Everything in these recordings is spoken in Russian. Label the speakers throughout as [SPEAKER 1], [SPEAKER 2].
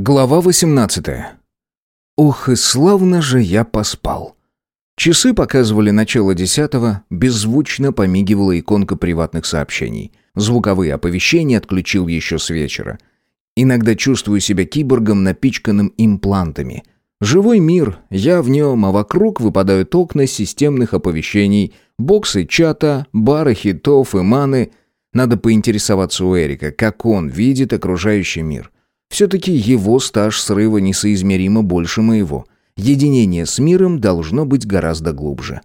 [SPEAKER 1] Глава 18. Ох, и славно же я поспал. Часы показывали начало десятого, беззвучно помигивала иконка приватных сообщений. Звуковые оповещения отключил еще с вечера. Иногда чувствую себя киборгом, напичканным имплантами. Живой мир, я в нем, а вокруг выпадают окна системных оповещений, боксы чата, бары хитов и маны. Надо поинтересоваться у Эрика, как он видит окружающий мир. Все-таки его стаж срыва несоизмеримо больше моего. Единение с миром должно быть гораздо глубже.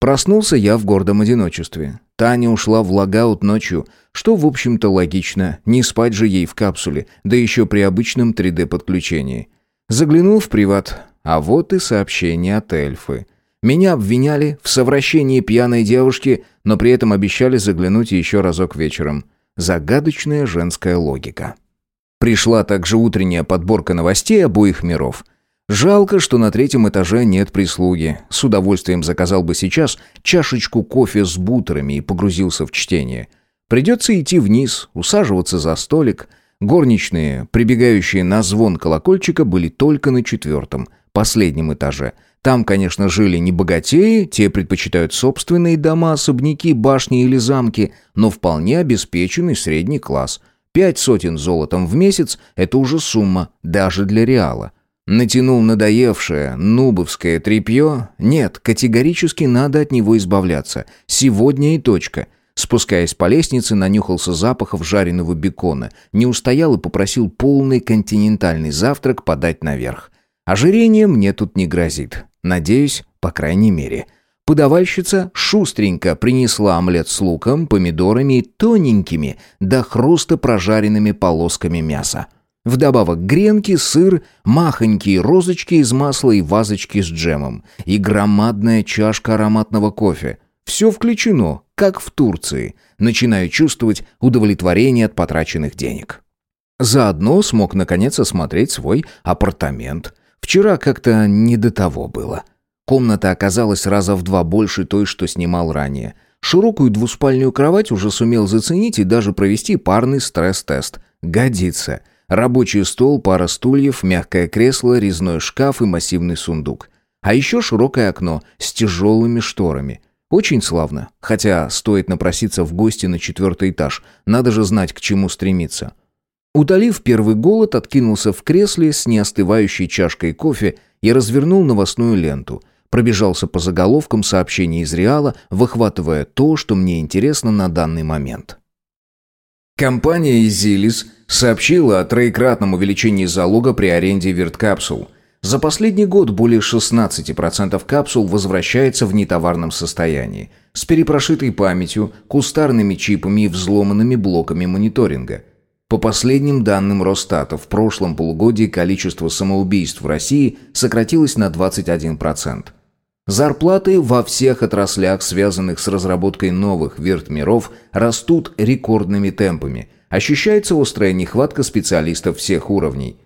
[SPEAKER 1] Проснулся я в гордом одиночестве. Таня ушла в логаут ночью, что, в общем-то, логично. Не спать же ей в капсуле, да еще при обычном 3D-подключении. Заглянул в приват, а вот и сообщение от эльфы. Меня обвиняли в совращении пьяной девушки, но при этом обещали заглянуть еще разок вечером. Загадочная женская логика. Пришла также утренняя подборка новостей обоих миров. Жалко, что на третьем этаже нет прислуги. С удовольствием заказал бы сейчас чашечку кофе с бутерами и погрузился в чтение. Придется идти вниз, усаживаться за столик. Горничные, прибегающие на звон колокольчика, были только на четвертом, последнем этаже. Там, конечно, жили не богатеи, те предпочитают собственные дома, особняки, башни или замки, но вполне обеспеченный средний класс – Пять сотен золотом в месяц – это уже сумма, даже для реала. Натянул надоевшее нубовское тряпье? Нет, категорически надо от него избавляться. Сегодня и точка. Спускаясь по лестнице, нанюхался запахов жареного бекона, не устоял и попросил полный континентальный завтрак подать наверх. Ожирение мне тут не грозит. Надеюсь, по крайней мере – Подавальщица шустренько принесла омлет с луком, помидорами и тоненькими, до хруста прожаренными полосками мяса. Вдобавок гренки, сыр, махонькие розочки из масла и вазочки с джемом. И громадная чашка ароматного кофе. Все включено, как в Турции. Начинаю чувствовать удовлетворение от потраченных денег. Заодно смог наконец осмотреть свой апартамент. Вчера как-то не до того было. Комната оказалась раза в два больше той, что снимал ранее. Широкую двуспальную кровать уже сумел заценить и даже провести парный стресс-тест. Годится. Рабочий стол, пара стульев, мягкое кресло, резной шкаф и массивный сундук. А еще широкое окно с тяжелыми шторами. Очень славно. Хотя стоит напроситься в гости на четвертый этаж. Надо же знать, к чему стремиться. Утолив первый голод, откинулся в кресле с неостывающей чашкой кофе и развернул новостную ленту – Пробежался по заголовкам сообщений из Реала, выхватывая то, что мне интересно на данный момент. Компания «Изилис» сообщила о троекратном увеличении залога при аренде верткапсул. За последний год более 16% капсул возвращается в нетоварном состоянии, с перепрошитой памятью, кустарными чипами и взломанными блоками мониторинга – по последним данным Росстата, в прошлом полугодии количество самоубийств в России сократилось на 21%. Зарплаты во всех отраслях, связанных с разработкой новых вертмиров, растут рекордными темпами. Ощущается острая нехватка специалистов всех уровней.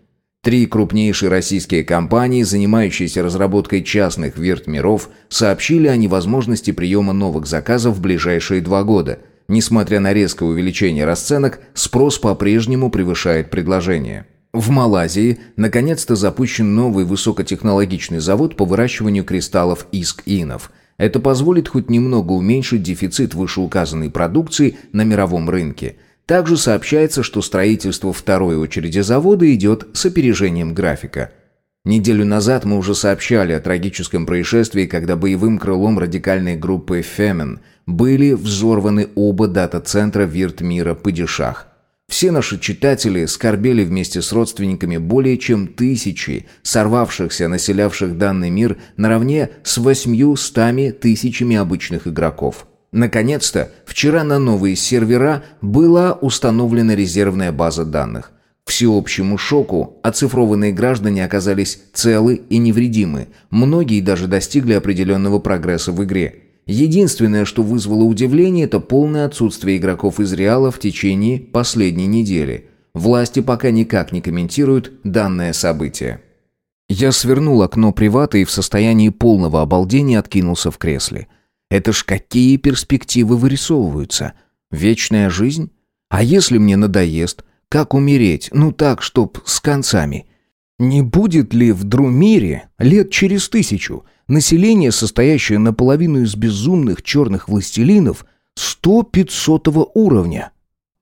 [SPEAKER 1] Три крупнейшие российские компании, занимающиеся разработкой частных вертмиров, сообщили о невозможности приема новых заказов в ближайшие два года. Несмотря на резкое увеличение расценок, спрос по-прежнему превышает предложение. В Малайзии наконец-то запущен новый высокотехнологичный завод по выращиванию кристаллов иск-инов. Это позволит хоть немного уменьшить дефицит вышеуказанной продукции на мировом рынке. Также сообщается, что строительство второй очереди завода идет с опережением графика. Неделю назад мы уже сообщали о трагическом происшествии, когда боевым крылом радикальной группы «Фемен» были взорваны оба дата-центра Виртмира Падишах – все наши читатели скорбели вместе с родственниками более чем тысячи сорвавшихся, населявших данный мир наравне с восьмью стами тысячами обычных игроков. Наконец-то, вчера на новые сервера была установлена резервная база данных. К всеобщему шоку оцифрованные граждане оказались целы и невредимы. Многие даже достигли определенного прогресса в игре – Единственное, что вызвало удивление, это полное отсутствие игроков из Реала в течение последней недели. Власти пока никак не комментируют данное событие. Я свернул окно привата и в состоянии полного обалдения откинулся в кресле. Это ж какие перспективы вырисовываются? Вечная жизнь? А если мне надоест, Как умереть? Ну так, чтоб с концами. Не будет ли в Друмире лет через тысячу население, состоящее наполовину из безумных черных властелинов, сто-пятьсотого уровня?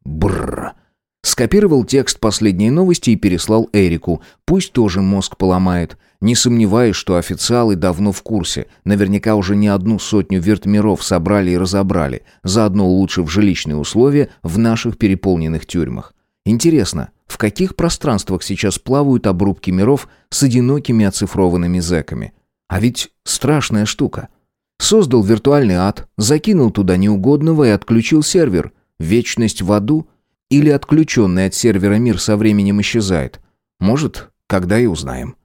[SPEAKER 1] Бррр. Скопировал текст последней новости и переслал Эрику. Пусть тоже мозг поломает. Не сомневаюсь, что официалы давно в курсе. Наверняка уже не одну сотню вертмиров собрали и разобрали, заодно улучшив жилищные условия в наших переполненных тюрьмах. Интересно, в каких пространствах сейчас плавают обрубки миров с одинокими оцифрованными зэками? А ведь страшная штука. Создал виртуальный ад, закинул туда неугодного и отключил сервер. Вечность в аду – или отключенный от сервера мир со временем исчезает? Может, когда и узнаем.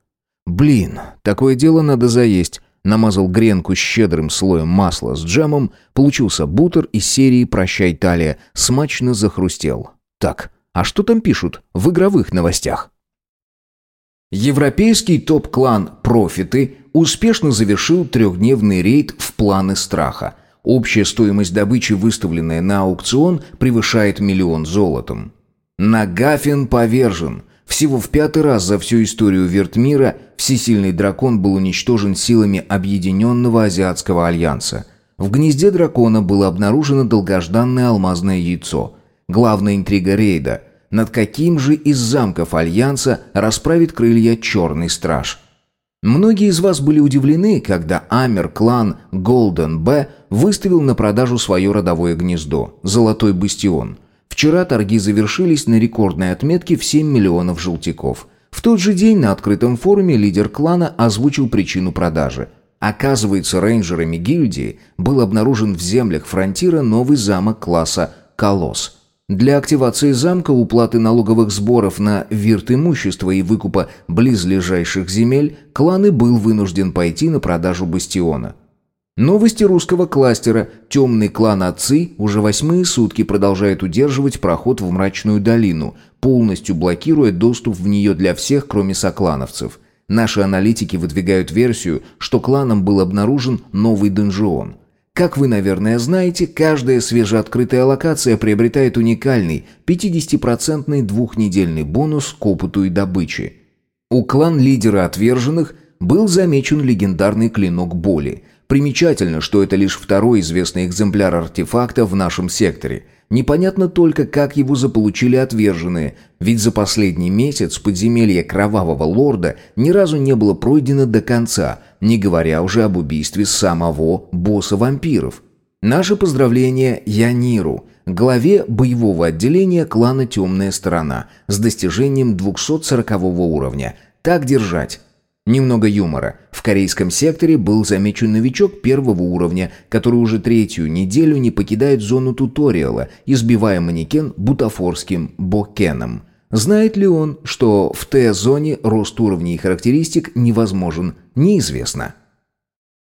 [SPEAKER 1] Блин, такое дело надо заесть. Намазал гренку щедрым слоем масла с джемом, получился бутер из серии «Прощай, Талия», смачно захрустел. Так, а что там пишут в игровых новостях? Европейский топ-клан «Профиты» успешно завершил трехдневный рейд в планы страха – Общая стоимость добычи, выставленная на аукцион, превышает миллион золотом. Нагафин повержен. Всего в пятый раз за всю историю Вертмира всесильный дракон был уничтожен силами Объединенного Азиатского Альянса. В гнезде дракона было обнаружено долгожданное алмазное яйцо. Главная интрига рейда – над каким же из замков Альянса расправит крылья Черный Страж – Многие из вас были удивлены, когда Амер-клан Golden B выставил на продажу свое родовое гнездо – Золотой Бастион. Вчера торги завершились на рекордной отметке в 7 миллионов желтяков. В тот же день на открытом форуме лидер клана озвучил причину продажи. Оказывается, рейнджерами гильдии был обнаружен в землях фронтира новый замок класса «Колосс». Для активации замка, уплаты налоговых сборов на вирт имущества и выкупа близлежащих земель, кланы был вынужден пойти на продажу бастиона. Новости русского кластера. Темный клан Отцы уже восьмые сутки продолжает удерживать проход в мрачную долину, полностью блокируя доступ в нее для всех, кроме соклановцев. Наши аналитики выдвигают версию, что кланом был обнаружен новый донжион – как вы, наверное, знаете, каждая свежеоткрытая локация приобретает уникальный 50% двухнедельный бонус к опыту и добыче. У клан-лидера отверженных был замечен легендарный клинок боли. Примечательно, что это лишь второй известный экземпляр артефакта в нашем секторе – Непонятно только, как его заполучили отверженные, ведь за последний месяц подземелье Кровавого Лорда ни разу не было пройдено до конца, не говоря уже об убийстве самого босса вампиров. Наше поздравление Яниру, главе боевого отделения клана «Темная сторона» с достижением 240 уровня. Так держать. Немного юмора. В корейском секторе был замечен новичок первого уровня, который уже третью неделю не покидает зону туториала, избивая манекен бутафорским бокеном. Знает ли он, что в Т-зоне рост уровней и характеристик невозможен, неизвестно.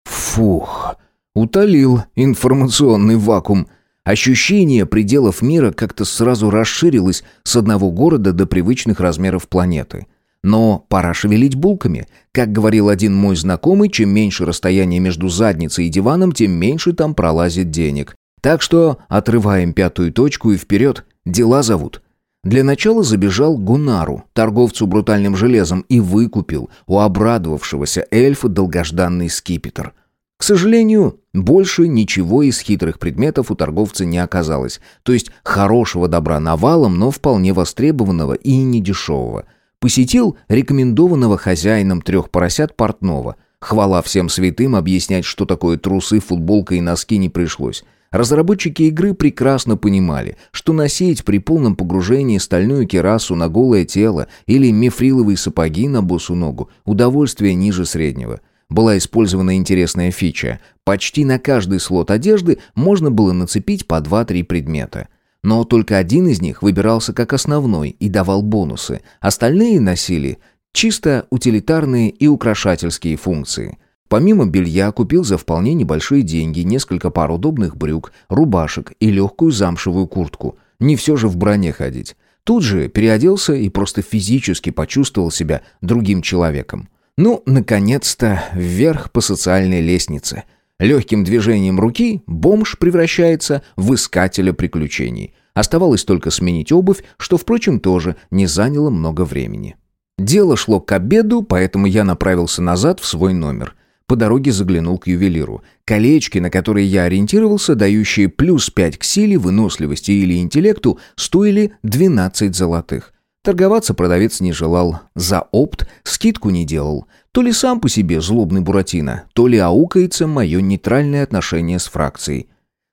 [SPEAKER 1] Фух, утолил информационный вакуум. Ощущение пределов мира как-то сразу расширилось с одного города до привычных размеров планеты – но пора шевелить булками. Как говорил один мой знакомый, чем меньше расстояние между задницей и диваном, тем меньше там пролазит денег. Так что отрываем пятую точку и вперед. Дела зовут. Для начала забежал Гунару, торговцу брутальным железом, и выкупил у обрадовавшегося эльфа долгожданный скипетр. К сожалению, больше ничего из хитрых предметов у торговца не оказалось. То есть хорошего добра навалом, но вполне востребованного и недешевого. Посетил рекомендованного хозяином трех поросят портного. Хвала всем святым, объяснять, что такое трусы, футболка и носки не пришлось. Разработчики игры прекрасно понимали, что носить при полном погружении стальную керасу на голое тело или мифриловые сапоги на босу ногу – удовольствие ниже среднего. Была использована интересная фича. Почти на каждый слот одежды можно было нацепить по 2-3 предмета. Но только один из них выбирался как основной и давал бонусы. Остальные носили чисто утилитарные и украшательские функции. Помимо белья купил за вполне небольшие деньги несколько пар удобных брюк, рубашек и легкую замшевую куртку. Не все же в броне ходить. Тут же переоделся и просто физически почувствовал себя другим человеком. Ну, наконец-то, вверх по социальной лестнице – Легким движением руки бомж превращается в искателя приключений. Оставалось только сменить обувь, что, впрочем, тоже не заняло много времени. Дело шло к обеду, поэтому я направился назад в свой номер. По дороге заглянул к ювелиру. Колечки, на которые я ориентировался, дающие плюс 5 к силе, выносливости или интеллекту, стоили 12 золотых. Торговаться продавец не желал. За опт скидку не делал. То ли сам по себе злобный Буратино, то ли аукается мое нейтральное отношение с фракцией.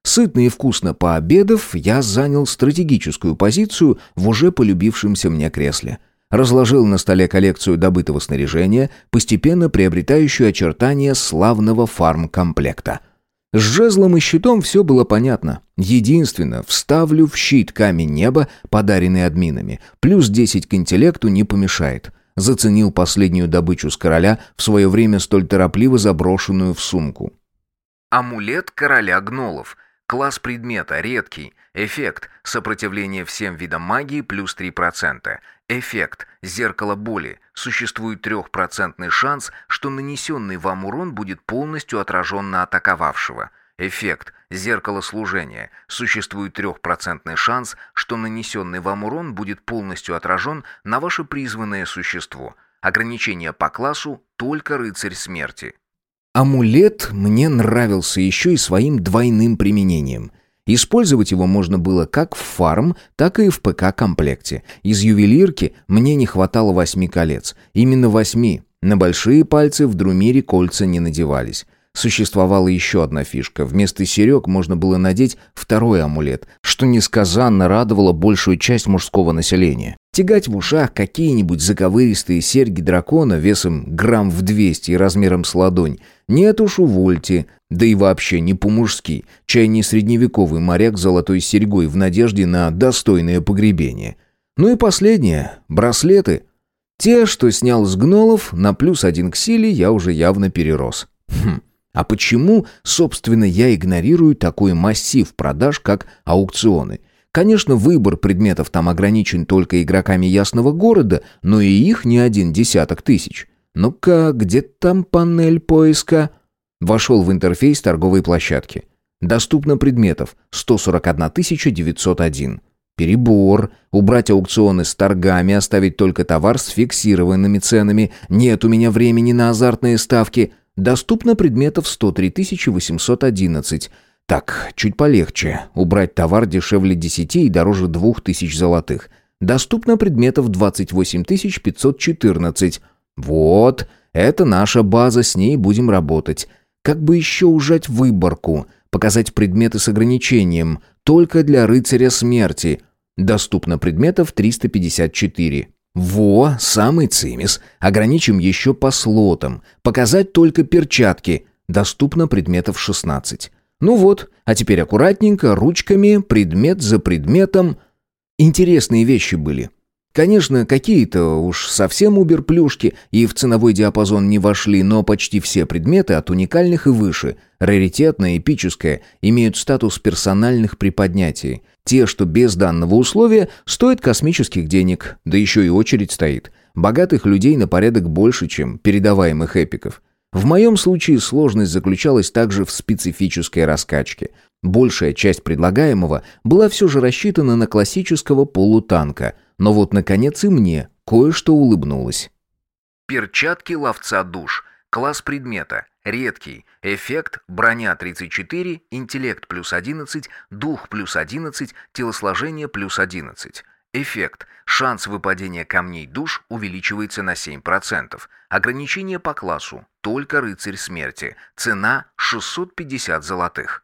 [SPEAKER 1] Сытно и вкусно пообедав, я занял стратегическую позицию в уже полюбившемся мне кресле. Разложил на столе коллекцию добытого снаряжения, постепенно приобретающую очертания славного фармкомплекта – с жезлом и щитом все было понятно. Единственно, вставлю в щит камень неба, подаренный админами. Плюс 10 к интеллекту не помешает. Заценил последнюю добычу с короля, в свое время столь торопливо заброшенную в сумку. Амулет короля гнолов. Класс предмета редкий. Эффект сопротивление всем видам магии плюс 3%. Эффект зеркало боли. Существует трехпроцентный шанс, что нанесенный вам урон будет полностью отражен на атаковавшего. Эффект зеркало служения. Существует трехпроцентный шанс, что нанесенный вам урон будет полностью отражен на ваше призванное существо. Ограничение по классу только рыцарь смерти. Амулет мне нравился еще и своим двойным применением – Использовать его можно было как в фарм, так и в ПК-комплекте. Из ювелирки мне не хватало восьми колец. Именно восьми. На большие пальцы в Друмире кольца не надевались. Существовала еще одна фишка. Вместо серег можно было надеть второй амулет, что несказанно радовало большую часть мужского населения. Тягать в ушах какие-нибудь заковыристые серьги дракона весом грамм в 200 и размером с ладонь. Нет уж, увольте. Да и вообще не по-мужски. Чай не средневековый моряк с золотой серьгой в надежде на достойное погребение. Ну и последнее. Браслеты. Те, что снял с гнолов, на плюс один к силе я уже явно перерос. Хм. А почему, собственно, я игнорирую такой массив продаж, как аукционы? Конечно, выбор предметов там ограничен только игроками Ясного города, но и их не один десяток тысяч. Ну-ка, где там панель поиска? Вошел в интерфейс торговой площадки. Доступно предметов 141 901. Перебор. Убрать аукционы с торгами, оставить только товар с фиксированными ценами. Нет у меня времени на азартные ставки. Доступно предметов 103 811. Так, чуть полегче. Убрать товар дешевле 10 и дороже 2000 золотых. Доступно предметов 28 514. Вот, это наша база, с ней будем работать. Как бы еще ужать выборку? Показать предметы с ограничением. Только для рыцаря смерти. Доступно предметов 354. Во, самый цимис. Ограничим еще по слотам. Показать только перчатки. Доступно предметов 16. Ну вот, а теперь аккуратненько, ручками, предмет за предметом. Интересные вещи были. Конечно, какие-то уж совсем убер-плюшки и в ценовой диапазон не вошли, но почти все предметы от уникальных и выше, раритетное, эпическое, имеют статус персональных при поднятии. Те, что без данного условия, стоят космических денег, да еще и очередь стоит. Богатых людей на порядок больше, чем передаваемых эпиков. В моем случае сложность заключалась также в специфической раскачке. Большая часть предлагаемого была все же рассчитана на классического полутанка, но вот, наконец, и мне кое-что улыбнулось. Перчатки ловца душ. Класс предмета. Редкий. Эффект броня 34, интеллект плюс 11, дух плюс 11, телосложение плюс 11. Эффект. Шанс выпадения камней душ увеличивается на 7%. Ограничение по классу. Только рыцарь смерти. Цена 650 золотых.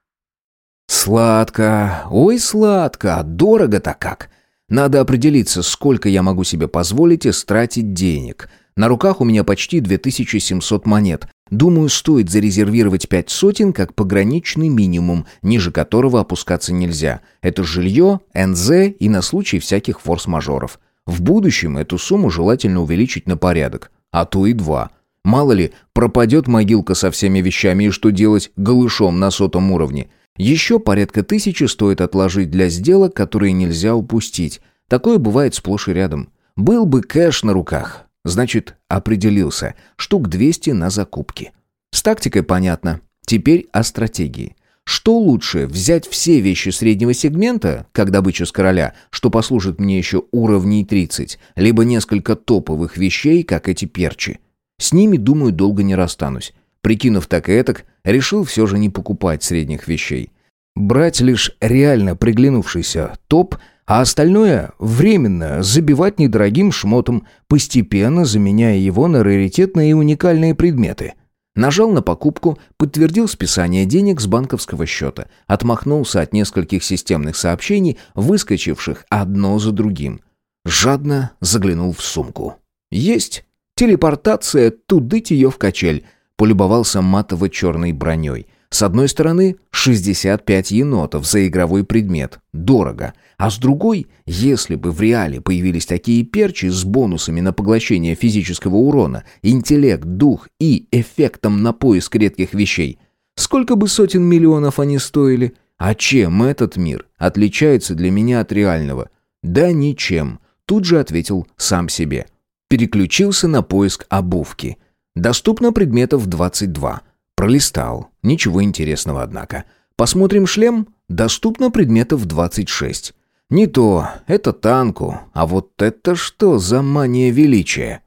[SPEAKER 1] Сладко. Ой, сладко. Дорого-то как. Надо определиться, сколько я могу себе позволить истратить денег. На руках у меня почти 2700 монет. Думаю, стоит зарезервировать пять сотен как пограничный минимум, ниже которого опускаться нельзя. Это жилье, НЗ и на случай всяких форс-мажоров. В будущем эту сумму желательно увеличить на порядок, а то и два. Мало ли, пропадет могилка со всеми вещами и что делать голышом на сотом уровне. Еще порядка тысячи стоит отложить для сделок, которые нельзя упустить. Такое бывает сплошь и рядом. Был бы кэш на руках, значит, определился. Штук 200 на закупки. С тактикой понятно. Теперь о стратегии. Что лучше, взять все вещи среднего сегмента, как добыча с короля, что послужит мне еще уровней 30, либо несколько топовых вещей, как эти перчи. С ними, думаю, долго не расстанусь. Прикинув так и этак, решил все же не покупать средних вещей. Брать лишь реально приглянувшийся топ, а остальное временно забивать недорогим шмотом, постепенно заменяя его на раритетные и уникальные предметы – Нажал на покупку, подтвердил списание денег с банковского счета, отмахнулся от нескольких системных сообщений, выскочивших одно за другим. Жадно заглянул в сумку. «Есть! Телепортация, тудыть ее в качель!» Полюбовался матово-черной броней. С одной стороны, 65 енотов за игровой предмет. Дорого. А с другой, если бы в реале появились такие перчи с бонусами на поглощение физического урона, интеллект, дух и эффектом на поиск редких вещей, сколько бы сотен миллионов они стоили? А чем этот мир отличается для меня от реального? Да ничем. Тут же ответил сам себе. Переключился на поиск обувки. Доступно предметов 22. Пролистал. Ничего интересного, однако. Посмотрим шлем. Доступно предметов 26. Не то, это танку. А вот это что за мания величия?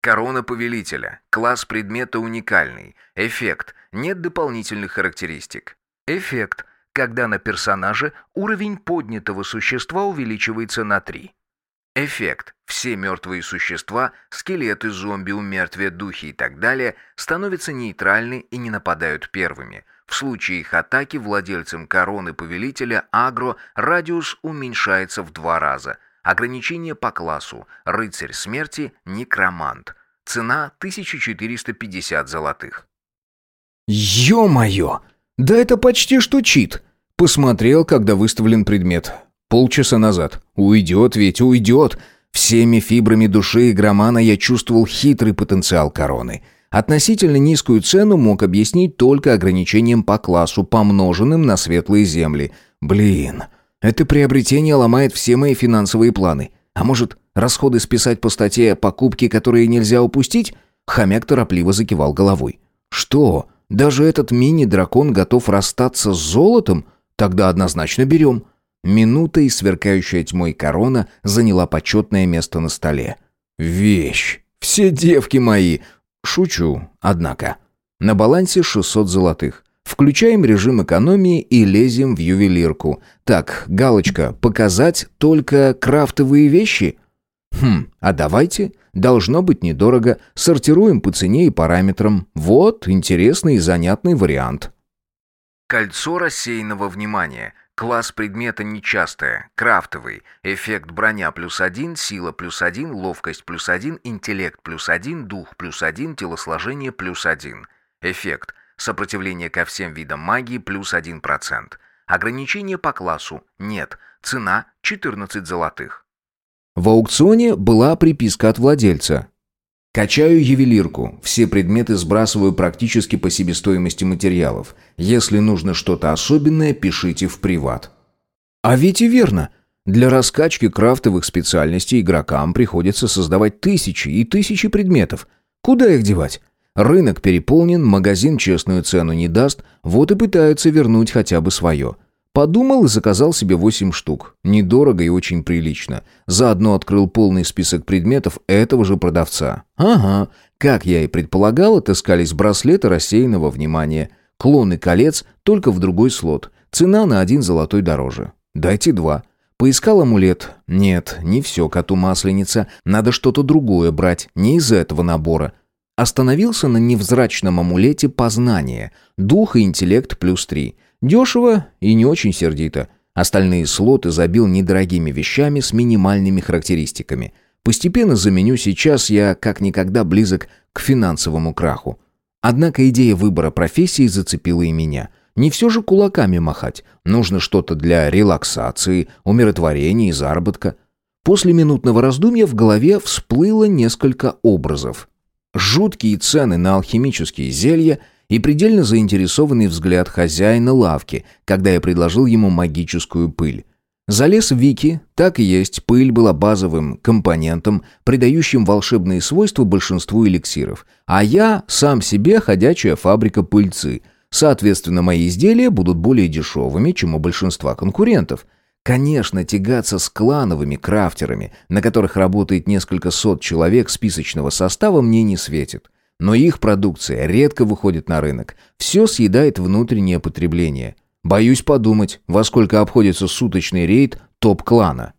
[SPEAKER 2] Корона повелителя. Класс предмета уникальный. Эффект. Нет дополнительных характеристик. Эффект. Когда на персонаже уровень поднятого существа увеличивается на 3. Эффект. Все мертвые существа, скелеты, зомби, умертвия, духи и так далее, становятся нейтральны и не нападают первыми. В случае их атаки владельцам короны повелителя агро радиус уменьшается в два раза. Ограничение по классу. Рыцарь смерти, некромант. Цена 1450 золотых.
[SPEAKER 1] Ё-моё! Да это почти что чит! Посмотрел, когда выставлен предмет. Полчаса назад. Уйдет ведь, уйдет. Всеми фибрами души игромана я чувствовал хитрый потенциал короны. Относительно низкую цену мог объяснить только ограничением по классу, помноженным на светлые земли. Блин, это приобретение ломает все мои финансовые планы. А может, расходы списать по статье покупки, которые нельзя упустить? Хомяк торопливо закивал головой. Что? Даже этот мини-дракон готов расстаться с золотом? Тогда однозначно берем. Минута и сверкающая тьмой корона заняла почетное место на столе. «Вещь! Все девки мои!» Шучу, однако. На балансе 600 золотых. Включаем режим экономии и лезем в ювелирку. Так, галочка «Показать только крафтовые вещи»? Хм, а давайте. Должно быть недорого. Сортируем по цене и параметрам. Вот, интересный и занятный вариант.
[SPEAKER 2] Кольцо рассеянного внимания – Класс предмета нечастая, крафтовый, эффект броня плюс один, сила плюс один, ловкость плюс один, интеллект плюс один, дух плюс один, телосложение плюс один. Эффект сопротивление ко всем видам магии плюс один процент. Ограничения по классу нет, цена 14 золотых.
[SPEAKER 1] В аукционе была приписка от владельца. Качаю ювелирку. Все предметы сбрасываю практически по себестоимости материалов. Если нужно что-то особенное, пишите в приват. А ведь и верно. Для раскачки крафтовых специальностей игрокам приходится создавать тысячи и тысячи предметов. Куда их девать? Рынок переполнен, магазин честную цену не даст, вот и пытаются вернуть хотя бы свое. Подумал и заказал себе восемь штук. Недорого и очень прилично. Заодно открыл полный список предметов этого же продавца. Ага, как я и предполагал, отыскались браслеты рассеянного внимания. Клоны колец, только в другой слот. Цена на один золотой дороже. Дайте два. Поискал амулет. Нет, не все коту масленица. Надо что-то другое брать, не из этого набора. Остановился на невзрачном амулете познания. Дух и интеллект плюс три. Дешево и не очень сердито. Остальные слоты забил недорогими вещами с минимальными характеристиками. Постепенно заменю, сейчас я как никогда близок к финансовому краху. Однако идея выбора профессии зацепила и меня. Не все же кулаками махать. Нужно что-то для релаксации, умиротворения и заработка. После минутного раздумья в голове всплыло несколько образов. Жуткие цены на алхимические зелья – и предельно заинтересованный взгляд хозяина лавки, когда я предложил ему магическую пыль. Залез в Вики, так и есть, пыль была базовым компонентом, придающим волшебные свойства большинству эликсиров. А я сам себе ходячая фабрика пыльцы. Соответственно, мои изделия будут более дешевыми, чем у большинства конкурентов. Конечно, тягаться с клановыми крафтерами, на которых работает несколько сот человек списочного состава, мне не светит. Но их продукция редко выходит на рынок. Все съедает внутреннее потребление. Боюсь подумать, во сколько обходится суточный рейд топ-клана.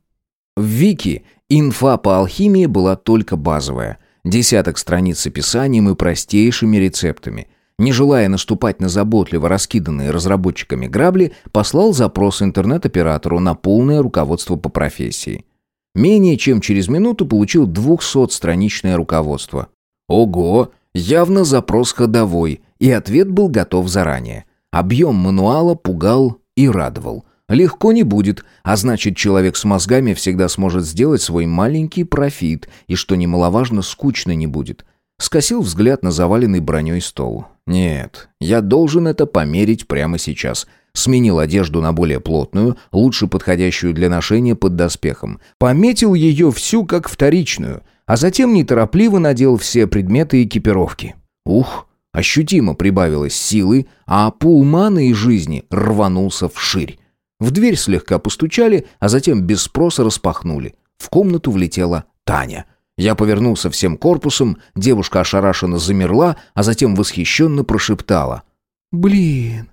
[SPEAKER 1] В Вики инфа по алхимии была только базовая. Десяток страниц с описанием и простейшими рецептами. Не желая наступать на заботливо раскиданные разработчиками грабли, послал запрос интернет-оператору на полное руководство по профессии. Менее чем через минуту получил 200-страничное руководство. Ого! Явно запрос ходовой, и ответ был готов заранее. Объем мануала пугал и радовал. Легко не будет, а значит, человек с мозгами всегда сможет сделать свой маленький профит, и, что немаловажно, скучно не будет. Скосил взгляд на заваленный броней стол. «Нет, я должен это померить прямо сейчас». Сменил одежду на более плотную, лучше подходящую для ношения под доспехом. Пометил ее всю как вторичную, а затем неторопливо надел все предметы экипировки. Ух, ощутимо прибавилось силы, а пул маны и жизни рванулся вширь. В дверь слегка постучали, а затем без спроса распахнули. В комнату влетела Таня. Я повернулся всем корпусом, девушка ошарашенно замерла, а затем восхищенно прошептала.
[SPEAKER 3] «Блин,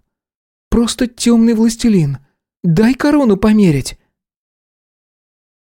[SPEAKER 3] просто темный властелин. Дай корону померить».